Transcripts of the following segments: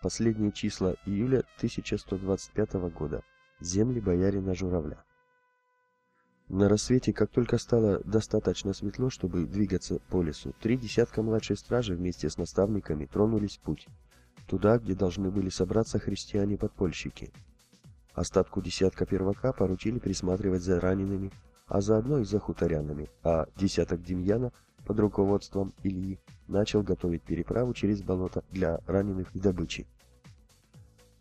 Последние числа июля 1125 года. Земли боярина Журавля. На рассвете, как только стало достаточно светло, чтобы двигаться по лесу, три десятка младшей стражи вместе с наставниками тронулись в путь, туда, где должны были собраться христиане-подпольщики. Остатку десятка первака поручили присматривать за ранеными, а заодно и за хуторянами, а десяток Демьяна под руководством Ильи начал готовить переправу через болото для раненых и добычи.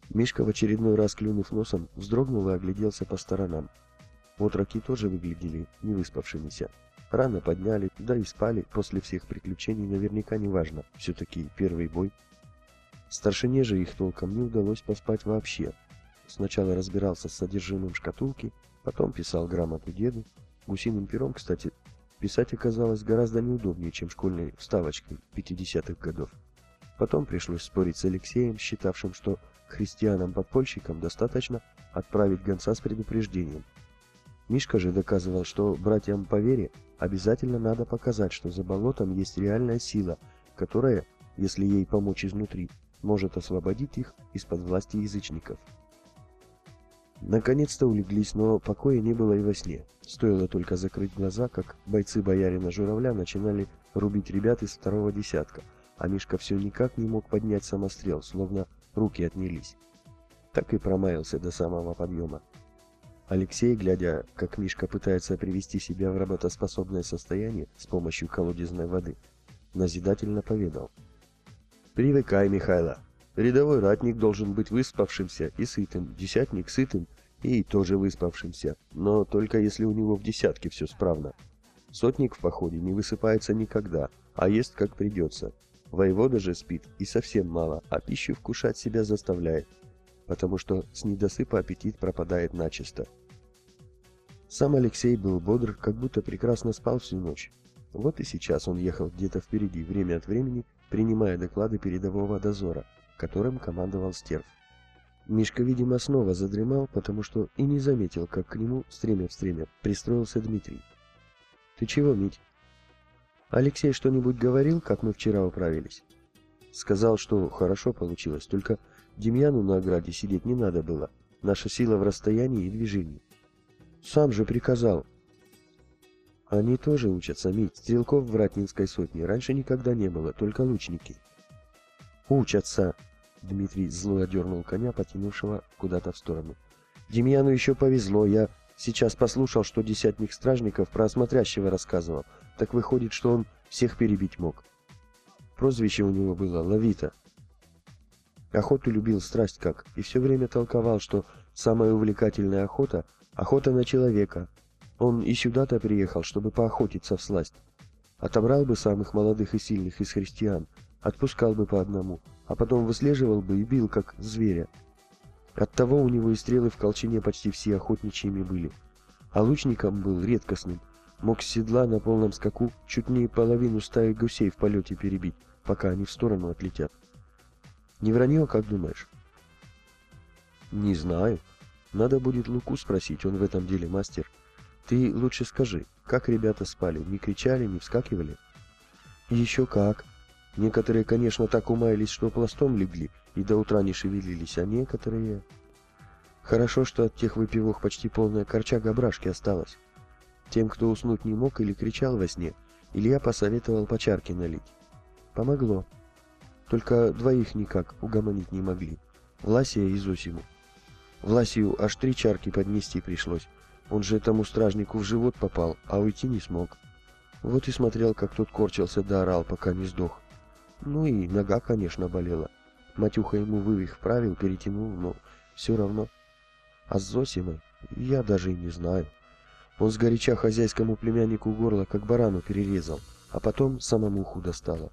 Мишка в очередной раз клюнув носом, вздрогнул и огляделся по сторонам. Отроки тоже выглядели невыспавшимися. Рано подняли, да и спали после всех приключений наверняка неважно, все-таки первый бой. Старшине же их толком не удалось поспать вообще. Сначала разбирался с содержимым шкатулки, потом писал грамоту деду. Гусиным пером, кстати, писать оказалось гораздо неудобнее, чем школьной вставочкой 50-х годов. Потом пришлось спорить с Алексеем, считавшим, что христианам-подпольщикам достаточно отправить гонца с предупреждением, Мишка же доказывал, что братьям по вере обязательно надо показать, что за болотом есть реальная сила, которая, если ей помочь изнутри, может освободить их из-под власти язычников. Наконец-то улеглись, но покоя не было и во сне. Стоило только закрыть глаза, как бойцы боярина Журавля начинали рубить ребят из второго десятка, а Мишка все никак не мог поднять самострел, словно руки отнялись. Так и промаялся до самого подъема. Алексей, глядя, как Мишка пытается привести себя в работоспособное состояние с помощью колодезной воды, назидательно поведал. «Привыкай, Михайло. Рядовой ратник должен быть выспавшимся и сытым, десятник сытым и тоже выспавшимся, но только если у него в десятке все справно. Сотник в походе не высыпается никогда, а ест как придется. Воевода же спит и совсем мало, а пищу вкушать себя заставляет, потому что с недосыпа аппетит пропадает начисто. Сам Алексей был бодр, как будто прекрасно спал всю ночь. Вот и сейчас он ехал где-то впереди, время от времени принимая доклады передового дозора, которым командовал Стерв. Мишка, видимо, снова задремал, потому что и не заметил, как к нему, стремя в стремя, пристроился Дмитрий. «Ты чего, Мить?» «Алексей что-нибудь говорил, как мы вчера управились?» «Сказал, что хорошо получилось, только Демьяну на ограде сидеть не надо было. Наша сила в расстоянии и движении. Сам же приказал. Они тоже учатся, Мить. Стрелков в Ратнинской сотне раньше никогда не было, только лучники. Учатся. Дмитрий зло одернул коня, потянувшего куда-то в сторону. Демьяну еще повезло. Я сейчас послушал, что десятник стражников про осмотрящего рассказывал. Так выходит, что он всех перебить мог. Прозвище у него было Лавита. Охоту любил страсть как, и все время толковал, что самая увлекательная охота — Охота на человека. Он и сюда-то приехал, чтобы поохотиться в сласть. Отобрал бы самых молодых и сильных из христиан, отпускал бы по одному, а потом выслеживал бы и бил, как зверя. Оттого у него и стрелы в колчине почти все охотничьими были. А лучником был редкостным. Мог с седла на полном скаку чуть не половину стаи гусей в полете перебить, пока они в сторону отлетят. Не вранье, как думаешь? Не знаю. Надо будет Луку спросить, он в этом деле мастер. Ты лучше скажи, как ребята спали? Не кричали, не вскакивали? Еще как. Некоторые, конечно, так умаялись, что пластом легли и до утра не шевелились, а некоторые... Хорошо, что от тех выпивок почти полная корчага брашки осталась. Тем, кто уснуть не мог или кричал во сне, Илья посоветовал по чарке налить. Помогло. Только двоих никак угомонить не могли. Ласия и Зосиму. Власию аж три чарки поднести пришлось. Он же этому стражнику в живот попал, а уйти не смог. Вот и смотрел, как тот корчился да орал, пока не сдох. Ну и нога, конечно, болела. Матюха ему вывих вправил, перетянул, но все равно. А с Зосимой я даже и не знаю. Он сгоряча хозяйскому племяннику горло, как барану перерезал, а потом самому худо стало.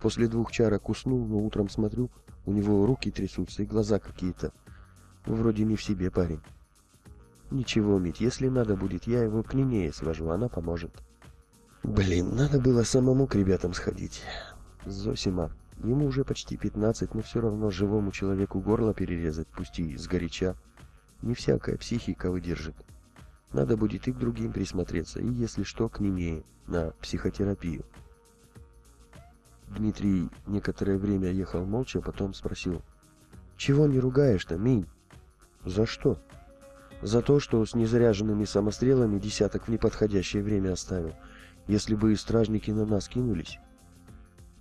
После двух чарок уснул, но утром смотрю, у него руки трясутся и глаза какие-то. Вроде не в себе парень. Ничего, Мить, если надо будет, я его к Нинее свожу, она поможет. Блин, надо было самому к ребятам сходить. Зосима, ему уже почти пятнадцать, но все равно живому человеку горло перерезать, пусть и сгоряча. Не всякая психика выдержит. Надо будет и к другим присмотреться, и, если что, к Нинее, на психотерапию. Дмитрий некоторое время ехал молча, потом спросил, Чего не ругаешь-то, Минь? За что? За то, что с незаряженными самострелами десяток в неподходящее время оставил. Если бы стражники на нас кинулись...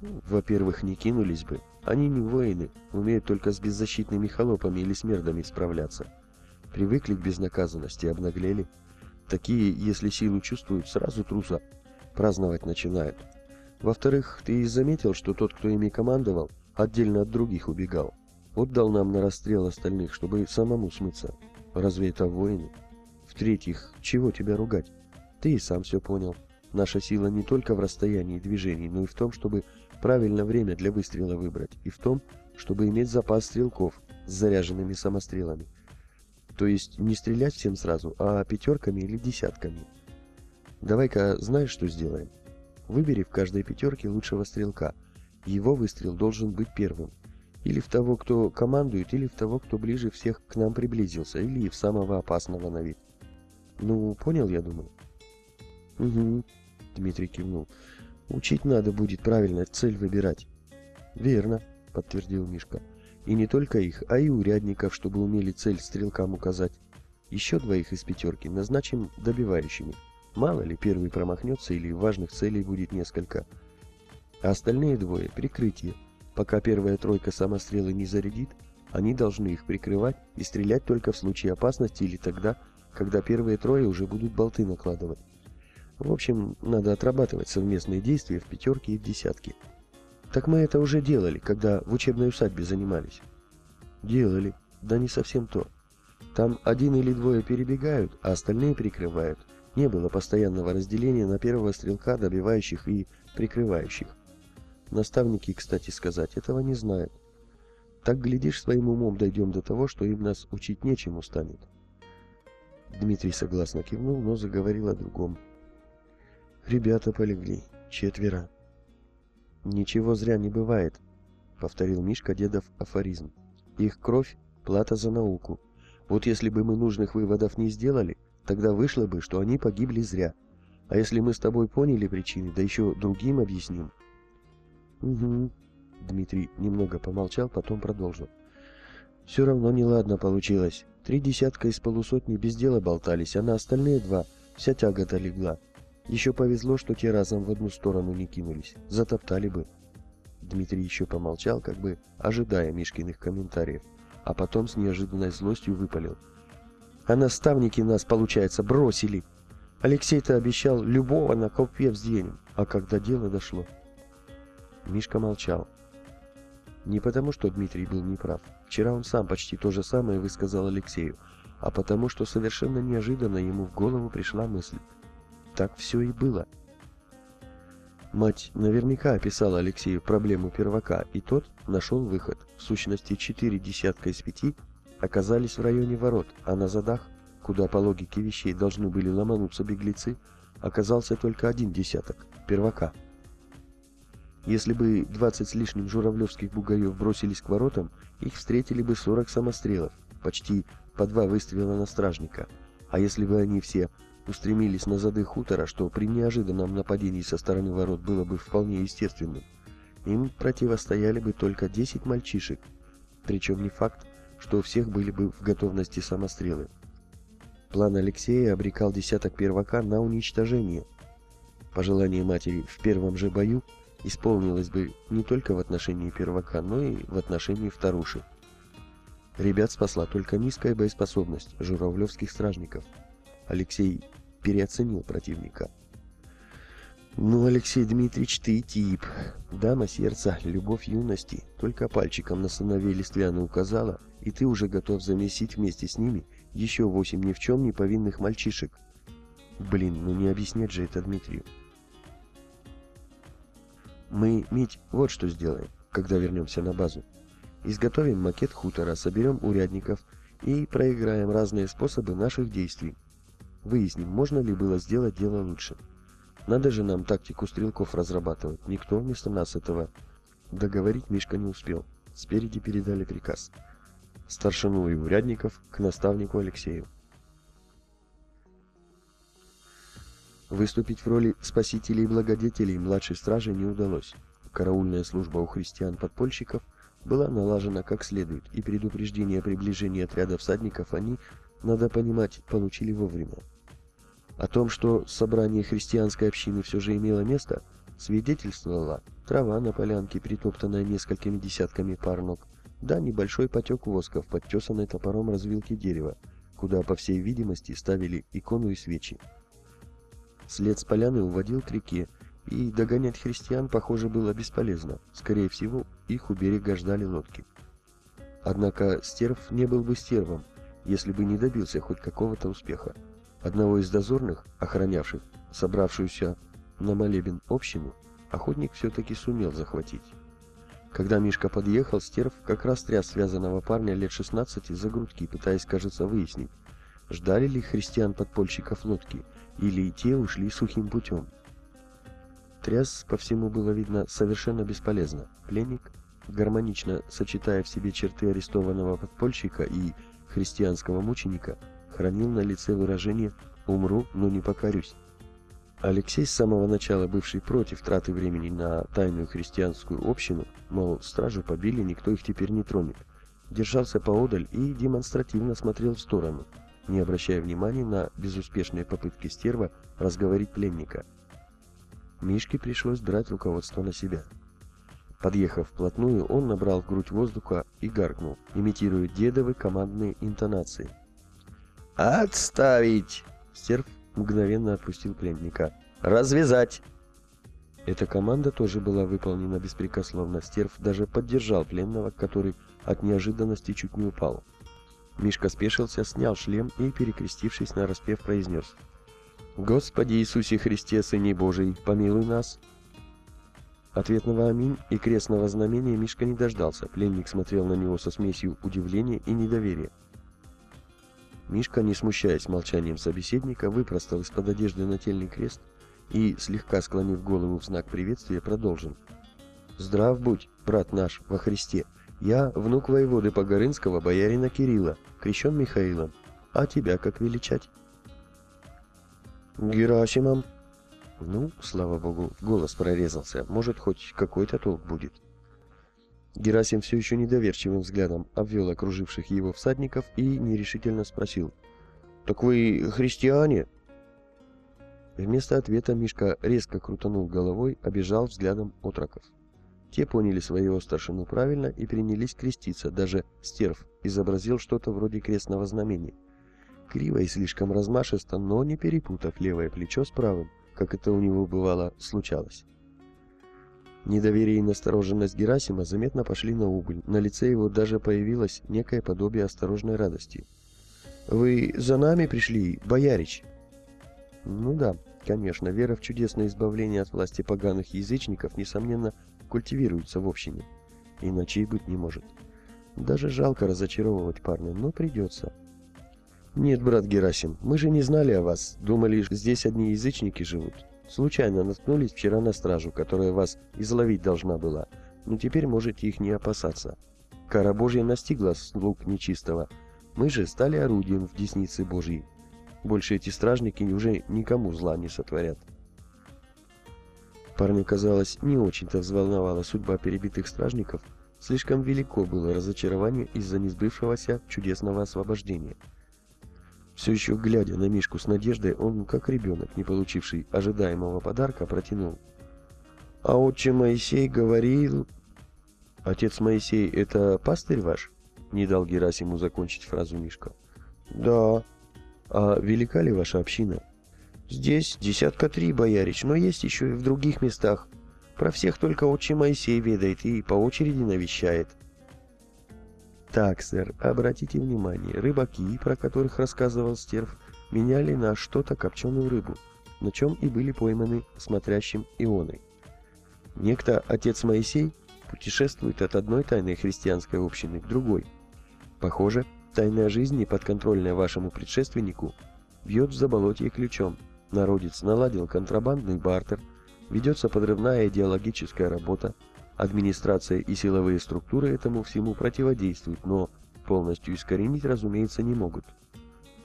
Во-первых, не кинулись бы. Они не воины, умеют только с беззащитными холопами или смердами справляться. Привыкли к безнаказанности, обнаглели. Такие, если силу чувствуют, сразу труса праздновать начинают. Во-вторых, ты и заметил, что тот, кто ими командовал, отдельно от других убегал. Отдал нам на расстрел остальных, чтобы самому смыться. Разве это воины? В-третьих, чего тебя ругать? Ты и сам все понял. Наша сила не только в расстоянии движений, но и в том, чтобы правильно время для выстрела выбрать, и в том, чтобы иметь запас стрелков с заряженными самострелами. То есть не стрелять всем сразу, а пятерками или десятками. Давай-ка знаешь, что сделаем? Выбери в каждой пятерке лучшего стрелка. Его выстрел должен быть первым. Или в того, кто командует, или в того, кто ближе всех к нам приблизился, или в самого опасного на вид. Ну, понял, я думаю? Угу, Дмитрий кивнул. Учить надо будет правильно цель выбирать. Верно, подтвердил Мишка. И не только их, а и урядников, чтобы умели цель стрелкам указать. Еще двоих из пятерки назначим добивающими. Мало ли, первый промахнется или важных целей будет несколько. А остальные двое — прикрытие. Пока первая тройка самострелы не зарядит, они должны их прикрывать и стрелять только в случае опасности или тогда, когда первые трое уже будут болты накладывать. В общем, надо отрабатывать совместные действия в пятерке и в десятке. Так мы это уже делали, когда в учебной усадьбе занимались. Делали, да не совсем то. Там один или двое перебегают, а остальные прикрывают. Не было постоянного разделения на первого стрелка, добивающих и прикрывающих. Наставники, кстати сказать, этого не знают. Так, глядишь, своим умом дойдем до того, что им нас учить нечему станет. Дмитрий согласно кивнул, но заговорил о другом. Ребята полегли. Четверо. Ничего зря не бывает, повторил Мишка дедов афоризм. Их кровь — плата за науку. Вот если бы мы нужных выводов не сделали, тогда вышло бы, что они погибли зря. А если мы с тобой поняли причины, да еще другим объясним. Угу. Дмитрий немного помолчал, потом продолжил. Все равно неладно получилось. Три десятка из полусотни без дела болтались, а на остальные два вся тяга-то легла. Еще повезло, что те разом в одну сторону не кинулись. Затоптали бы. Дмитрий еще помолчал, как бы ожидая Мишкиных комментариев, а потом с неожиданной злостью выпалил. А наставники нас, получается, бросили. Алексей-то обещал, любого на колпе взденем. А когда дело дошло... Мишка молчал. Не потому, что Дмитрий был неправ. Вчера он сам почти то же самое высказал Алексею, а потому, что совершенно неожиданно ему в голову пришла мысль. Так все и было. Мать наверняка описала Алексею проблему первака, и тот нашел выход. В сущности, четыре десятка из пяти оказались в районе ворот, а на задах, куда по логике вещей должны были ломануться беглецы, оказался только один десяток – первака. Если бы 20 с лишним журавлевских бугаев бросились к воротам, их встретили бы 40 самострелов, почти по два выстрела на стражника. А если бы они все устремились на зады хутора, что при неожиданном нападении со стороны ворот было бы вполне естественным. Им противостояли бы только 10 мальчишек, причем не факт, что у всех были бы в готовности самострелы. План Алексея обрекал десяток первака на уничтожение. Пожелание матери в первом же бою исполнилось бы не только в отношении первака, но и в отношении вторуши. Ребят спасла только низкая боеспособность журавлевских стражников – Алексей переоценил противника. «Ну, Алексей Дмитриевич, ты тип. Дама сердца, любовь юности. Только пальчиком на сыновей Листвяна указала, и ты уже готов замесить вместе с ними еще восемь ни в чем не повинных мальчишек. Блин, ну не объяснять же это Дмитрию. Мы, Мить, вот что сделаем, когда вернемся на базу. Изготовим макет хутора, соберем урядников и проиграем разные способы наших действий. Выясним, можно ли было сделать дело лучше. Надо же нам тактику стрелков разрабатывать. Никто вместо нас этого... Договорить Мишка не успел. Спереди передали приказ. Старшину и урядников к наставнику Алексею. Выступить в роли спасителей и благодетелей младшей стражи не удалось. Караульная служба у христиан-подпольщиков была налажена как следует, и предупреждение о приближении отряда всадников они, надо понимать, получили вовремя. О том, что собрание христианской общины все же имело место, свидетельствовала трава на полянке, притоптанная несколькими десятками пар ног, да небольшой потек воска в подтесанной топором развилке дерева, куда, по всей видимости, ставили икону и свечи. След с поляны уводил к реке, и догонять христиан, похоже, было бесполезно. Скорее всего, их у берега ждали лодки. Однако стерв не был бы стервом, если бы не добился хоть какого-то успеха. Одного из дозорных, охранявших собравшуюся на молебен общину, охотник все-таки сумел захватить. Когда Мишка подъехал, стерв как раз тряс связанного парня лет 16 за грудки, пытаясь, кажется, выяснить, ждали ли христиан-подпольщиков лодки, или и те ушли сухим путем. Тряс, по всему было видно, совершенно бесполезно. Пленник, гармонично сочетая в себе черты арестованного подпольщика и христианского мученика, хранил на лице выражение «умру, но не покорюсь». Алексей, с самого начала бывший против траты времени на тайную христианскую общину, мол, стражу побили, никто их теперь не тронет, держался поодаль и демонстративно смотрел в сторону, не обращая внимания на безуспешные попытки стерва разговорить пленника – Мишке пришлось брать руководство на себя. Подъехав вплотную, он набрал в грудь воздуха и гаркнул, имитируя дедовы командные интонации. «Отставить!» Стерв мгновенно отпустил пленника. «Развязать!» Эта команда тоже была выполнена беспрекословно. Стерв даже поддержал пленного, который от неожиданности чуть не упал. Мишка спешился, снял шлем и, перекрестившись на распев, произнес — Господи Иисусе Христе, Сыне Божий, помилуй нас. Ответного «Аминь» и крестного знамения Мишка не дождался. Пленник смотрел на него со смесью удивления и недоверия. Мишка, не смущаясь молчанием собеседника, выпростал из-под одежды нательный крест и, слегка склонив голову в знак приветствия, продолжил. «Здрав будь, брат наш, во Христе! Я внук воеводы Погорынского, боярина Кирилла, крещен Михаилом. А тебя как величать?» Герасимом. Ну, слава богу, голос прорезался. Может, хоть какой-то толк будет. Герасим все еще недоверчивым взглядом обвел окруживших его всадников и нерешительно спросил. «Так вы христиане?» Вместо ответа Мишка резко крутанул головой, обижал взглядом отроков. Те поняли своего старшину правильно и принялись креститься, даже стерв изобразил что-то вроде крестного знамения криво и слишком размашисто, но не перепутав левое плечо с правым, как это у него бывало случалось. Недоверие и настороженность Герасима заметно пошли на убыль. На лице его даже появилось некое подобие осторожной радости. «Вы за нами пришли, боярич?» Ну да, конечно, вера в чудесное избавление от власти поганых язычников, несомненно, культивируется в общине. Иначе и быть не может. Даже жалко разочаровывать парня, но придется. «Нет, брат Герасим, мы же не знали о вас. Думали, здесь одни язычники живут. Случайно наткнулись вчера на стражу, которая вас изловить должна была. Но теперь можете их не опасаться. Кара Божья настигла слуг нечистого. Мы же стали орудием в деснице Божьей. Больше эти стражники уже никому зла не сотворят». Парню, казалось, не очень-то взволновала судьба перебитых стражников. Слишком велико было разочарование из-за несбывшегося чудесного освобождения. Все еще глядя на Мишку с надеждой, он, как ребенок, не получивший ожидаемого подарка, протянул. «А отче Моисей говорил...» «Отец Моисей — это пастырь ваш?» — не дал Герасиму закончить фразу Мишка. «Да». «А велика ли ваша община?» «Здесь десятка три, боярич, но есть еще и в других местах. Про всех только отче Моисей ведает и по очереди навещает». Так, сэр, обратите внимание, рыбаки, про которых рассказывал Стерв, меняли на что-то копченую рыбу, на чем и были пойманы смотрящим ионой. Некто отец Моисей путешествует от одной тайной христианской общины к другой. Похоже, тайная жизнь, неподконтрольная вашему предшественнику, бьет в заболотье ключом. Народец наладил контрабандный бартер, ведется подрывная идеологическая работа, Администрация и силовые структуры этому всему противодействуют, но полностью искоренить, разумеется, не могут.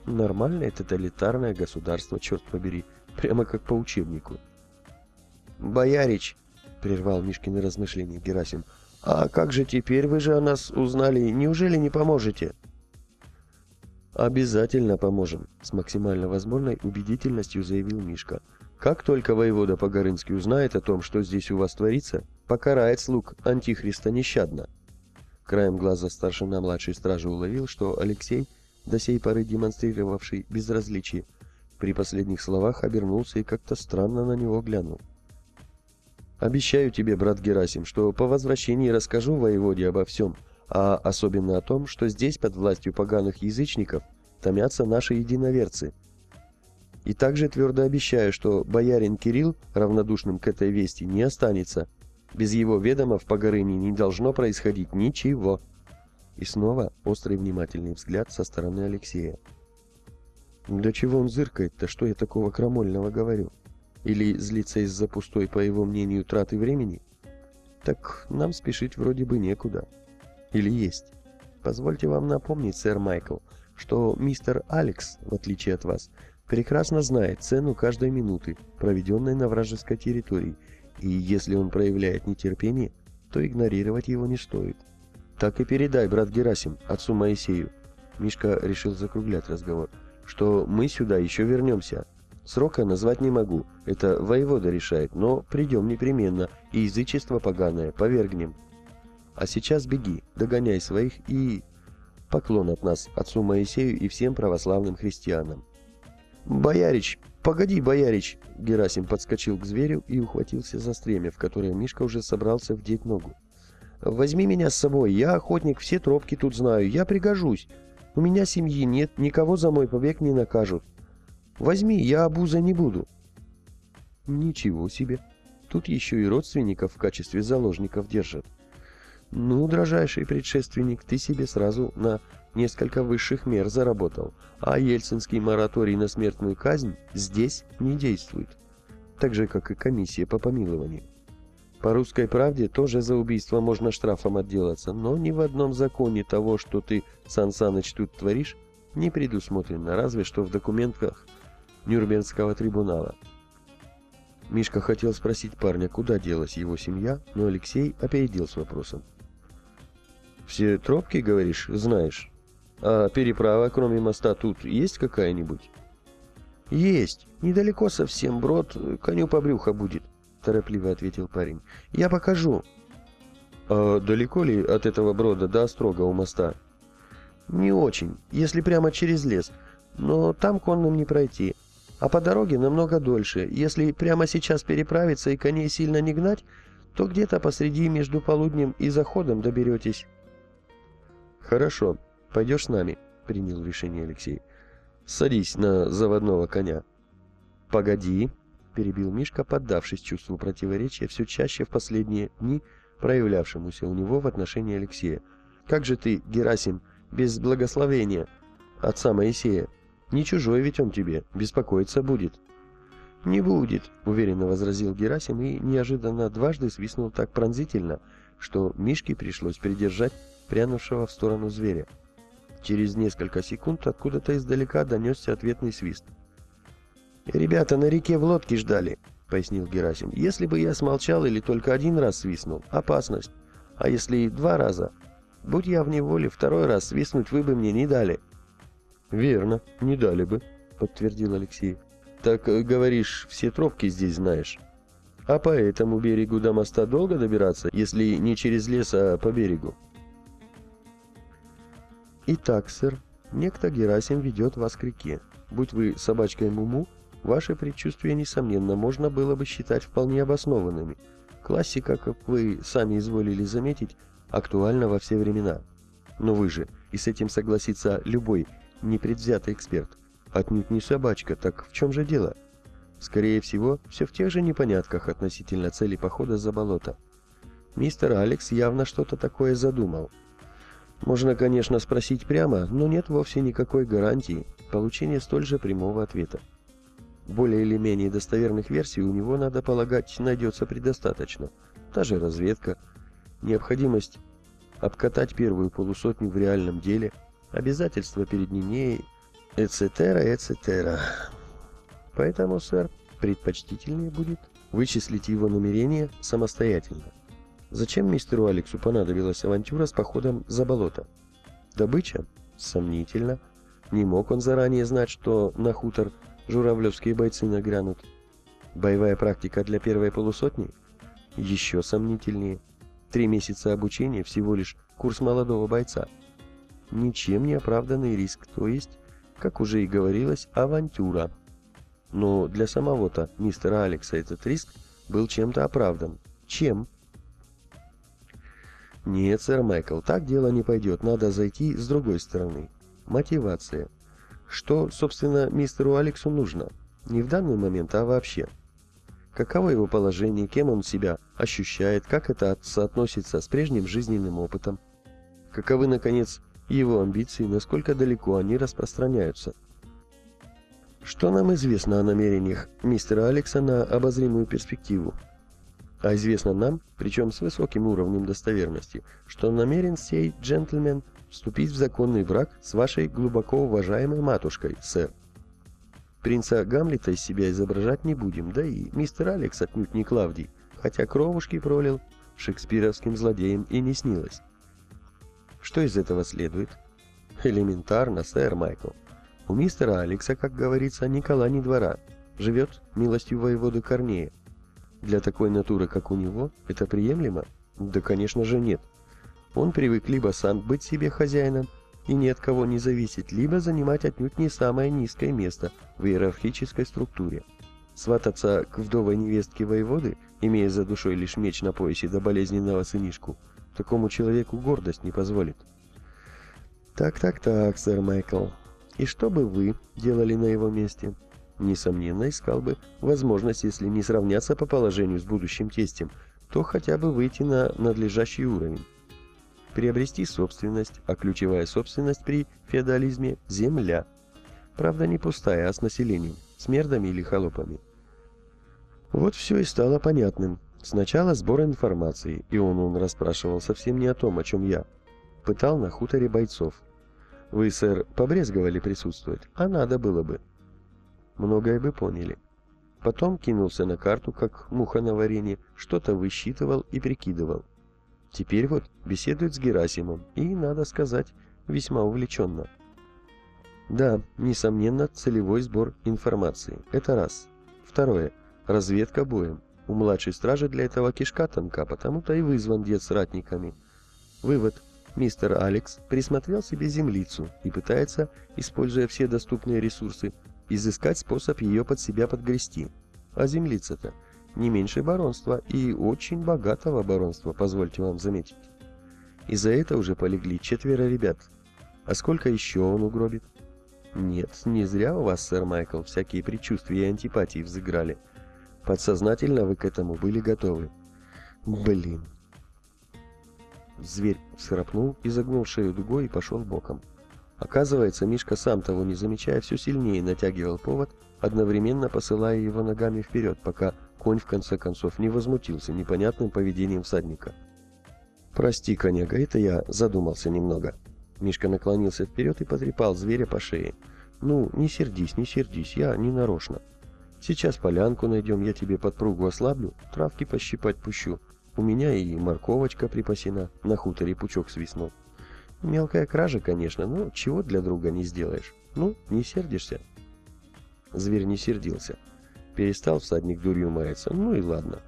Нормальное тоталитарное государство, черт побери, прямо как по учебнику. «Боярич!» — прервал Мишкины размышления Герасим. А как же теперь вы же о нас узнали? Неужели не поможете? Обязательно поможем, с максимально возможной убедительностью заявил Мишка. Как только воевода Погорынский узнает о том, что здесь у вас творится, покарает слуг Антихриста нещадно. Краем глаза старшина младшей стражи уловил, что Алексей, до сей поры демонстрировавший безразличие, при последних словах обернулся и как-то странно на него глянул. «Обещаю тебе, брат Герасим, что по возвращении расскажу воеводе обо всем, а особенно о том, что здесь под властью поганых язычников томятся наши единоверцы. И также твердо обещаю, что боярин Кирилл равнодушным к этой вести не останется. Без его ведома в Погорыне не должно происходить ничего». И снова острый внимательный взгляд со стороны Алексея. «Да чего он зыркает-то, что я такого крамольного говорю?» Или злиться из-за пустой, по его мнению, траты времени? Так нам спешить вроде бы некуда. Или есть? Позвольте вам напомнить, сэр Майкл, что мистер Алекс, в отличие от вас, прекрасно знает цену каждой минуты, проведенной на вражеской территории, и если он проявляет нетерпение, то игнорировать его не стоит. Так и передай, брат Герасим, отцу Моисею. Мишка решил закруглять разговор, что мы сюда еще вернемся, Срока назвать не могу, это воевода решает, но придем непременно, и язычество поганое повергнем. А сейчас беги, догоняй своих и... Поклон от нас, отцу Моисею и всем православным христианам. «Боярич! Погоди, боярич!» Герасим подскочил к зверю и ухватился за стремя, в которое Мишка уже собрался вдеть ногу. «Возьми меня с собой, я охотник, все тропки тут знаю, я пригожусь. У меня семьи нет, никого за мой побег не накажут. Возьми, я обуза не буду. Ничего себе. Тут еще и родственников в качестве заложников держат. Ну, дрожайший предшественник, ты себе сразу на несколько высших мер заработал, а ельцинский мораторий на смертную казнь здесь не действует. Так же, как и комиссия по помилованию. По русской правде тоже за убийство можно штрафом отделаться, но ни в одном законе того, что ты, Сан Саныч, тут творишь, не предусмотрено, разве что в документах Нюрнбергского трибунала. Мишка хотел спросить парня, куда делась его семья, но Алексей опередил с вопросом. «Все тропки, говоришь, знаешь? А переправа, кроме моста, тут есть какая-нибудь?» «Есть. Недалеко совсем брод, коню по брюхо будет», — торопливо ответил парень. «Я покажу». «А далеко ли от этого брода до Острога у моста?» «Не очень, если прямо через лес, но там конным не пройти. А по дороге намного дольше. Если прямо сейчас переправиться и коней сильно не гнать, то где-то посреди между полуднем и заходом доберетесь. Хорошо, пойдешь с нами, принял решение Алексей. Садись на заводного коня. Погоди, перебил Мишка, поддавшись чувству противоречия все чаще в последние дни, проявлявшемуся у него в отношении Алексея. Как же ты, Герасим, без благословения отца Моисея? Не чужой ведь он тебе, беспокоиться будет. Не будет, уверенно возразил Герасим и неожиданно дважды свистнул так пронзительно, что Мишке пришлось придержать прянувшего в сторону зверя. Через несколько секунд откуда-то издалека донесся ответный свист. «Ребята на реке в лодке ждали», — пояснил Герасим. «Если бы я смолчал или только один раз свистнул, опасность. А если два раза? Будь я в неволе, второй раз свистнуть вы бы мне не дали». «Верно, не дали бы», — подтвердил Алексей. «Так, э, говоришь, все тропки здесь знаешь. А по этому берегу до моста долго добираться, если не через лес, а по берегу?» «Итак, сэр, некто Герасим ведет вас к реке. Будь вы собачкой Муму, ваши предчувствия, несомненно, можно было бы считать вполне обоснованными. Классика, как вы сами изволили заметить, актуальна во все времена. Но вы же, и с этим согласится любой непредвзятый эксперт. Отнюдь не собачка, так в чем же дело? Скорее всего, все в тех же непонятках относительно цели похода за болото. Мистер Алекс явно что-то такое задумал. Можно, конечно, спросить прямо, но нет вовсе никакой гарантии получения столь же прямого ответа. Более или менее достоверных версий у него, надо полагать, найдется предостаточно. Та же разведка, необходимость обкатать первую полусотню в реальном деле – обязательства перед ней, эцетера, эцетера. Поэтому, сэр, предпочтительнее будет вычислить его намерение самостоятельно. Зачем мистеру Алексу понадобилась авантюра с походом за болото? Добыча? Сомнительно. Не мог он заранее знать, что на хутор журавлевские бойцы нагрянут. Боевая практика для первой полусотни? Еще сомнительнее. Три месяца обучения всего лишь курс молодого бойца. Ничем не оправданный риск, то есть, как уже и говорилось, авантюра. Но для самого-то мистера Алекса этот риск был чем-то оправдан. Чем? Нет, сэр Майкл, так дело не пойдет. Надо зайти с другой стороны. Мотивация. Что, собственно, мистеру Алексу нужно? Не в данный момент, а вообще. Каково его положение, кем он себя ощущает, как это соотносится с прежним жизненным опытом. Каковы, наконец, его амбиции, насколько далеко они распространяются. Что нам известно о намерениях мистера Алекса на обозримую перспективу? А известно нам, причем с высоким уровнем достоверности, что намерен сей джентльмен вступить в законный брак с вашей глубоко уважаемой матушкой, сэр. Принца Гамлета из себя изображать не будем, да и мистер Алекс отнюдь не Клавдий, хотя кровушки пролил, шекспировским злодеем и не снилось. Что из этого следует? Элементарно, сэр Майкл. У мистера Алекса, как говорится, ни кола, ни двора. Живет милостью воеводы Корнея. Для такой натуры, как у него, это приемлемо? Да, конечно же, нет. Он привык либо сам быть себе хозяином и ни от кого не зависеть, либо занимать отнюдь не самое низкое место в иерархической структуре. Свататься к вдовой невестке воеводы, имея за душой лишь меч на поясе до болезненного сынишку, такому человеку гордость не позволит. Так-так-так, сэр Майкл, и что бы вы делали на его месте? Несомненно, искал бы возможность, если не сравняться по положению с будущим тестем, то хотя бы выйти на надлежащий уровень. Приобрести собственность, а ключевая собственность при феодализме – земля. Правда, не пустая, а с населением, с мердами или холопами. Вот все и стало понятным. Сначала сбор информации, и он он расспрашивал совсем не о том, о чем я. Пытал на хуторе бойцов, вы, сэр, побрезговали присутствовать, а надо было бы. Многое бы поняли. Потом кинулся на карту, как муха на варенье, что-то высчитывал и прикидывал. Теперь вот беседует с Герасимом, и, надо сказать, весьма увлеченно. Да, несомненно, целевой сбор информации. Это раз. Второе. Разведка боем. У младшей стражи для этого кишка тонка, потому-то и вызван дед с ратниками. Вывод. Мистер Алекс присмотрел себе землицу и пытается, используя все доступные ресурсы, изыскать способ ее под себя подгрести. А землица-то не меньше баронства и очень богатого баронства, позвольте вам заметить. И за это уже полегли четверо ребят. А сколько еще он угробит? Нет, не зря у вас, сэр Майкл, всякие предчувствия и антипатии взыграли. Подсознательно вы к этому были готовы. Блин, Зверь схрапнул, изогнул шею дугой и пошел боком. Оказывается, Мишка, сам того не замечая, все сильнее натягивал повод, одновременно посылая его ногами вперед, пока конь в конце концов не возмутился непонятным поведением всадника. «Прости, коняга, это я задумался немного». Мишка наклонился вперед и потрепал зверя по шее. «Ну, не сердись, не сердись, я не нарочно. Сейчас полянку найдем, я тебе подпругу ослаблю, травки пощипать пущу, у меня и морковочка припасена, на хуторе пучок свистнул. Мелкая кража, конечно, но чего для друга не сделаешь. Ну, не сердишься?» Зверь не сердился. Перестал всадник дурью маяться. Ну и ладно.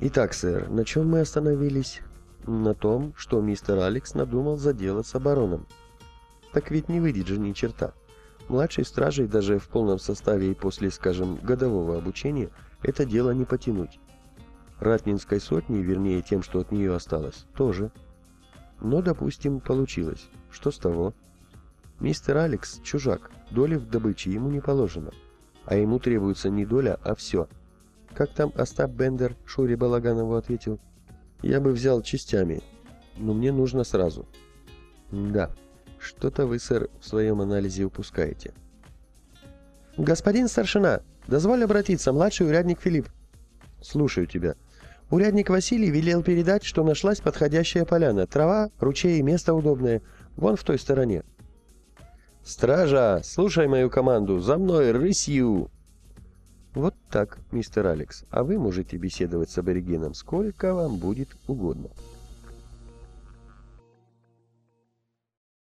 «Итак, сэр, на чем мы остановились?» «На том, что мистер Алекс надумал заделаться бароном. Так ведь не выйдет же ни черта. Младшей стражей даже в полном составе и после, скажем, годового обучения это дело не потянуть. Ратнинской сотни, вернее тем, что от нее осталось, тоже. Но, допустим, получилось. Что с того? Мистер Алекс – чужак, доли в добыче ему не положено. А ему требуется не доля, а все. Как там Остап Бендер Шуре Балаганову ответил? Я бы взял частями, но мне нужно сразу. Да, что-то вы, сэр, в своем анализе упускаете. Господин старшина, дозволь обратиться, младший урядник Филипп. Слушаю тебя. Урядник Василий велел передать, что нашлась подходящая поляна. Трава, ручей, место удобное. Вон в той стороне. «Стража, слушай мою команду! За мной, рысью!» Вот так, мистер Алекс, а вы можете беседовать с аборигеном сколько вам будет угодно.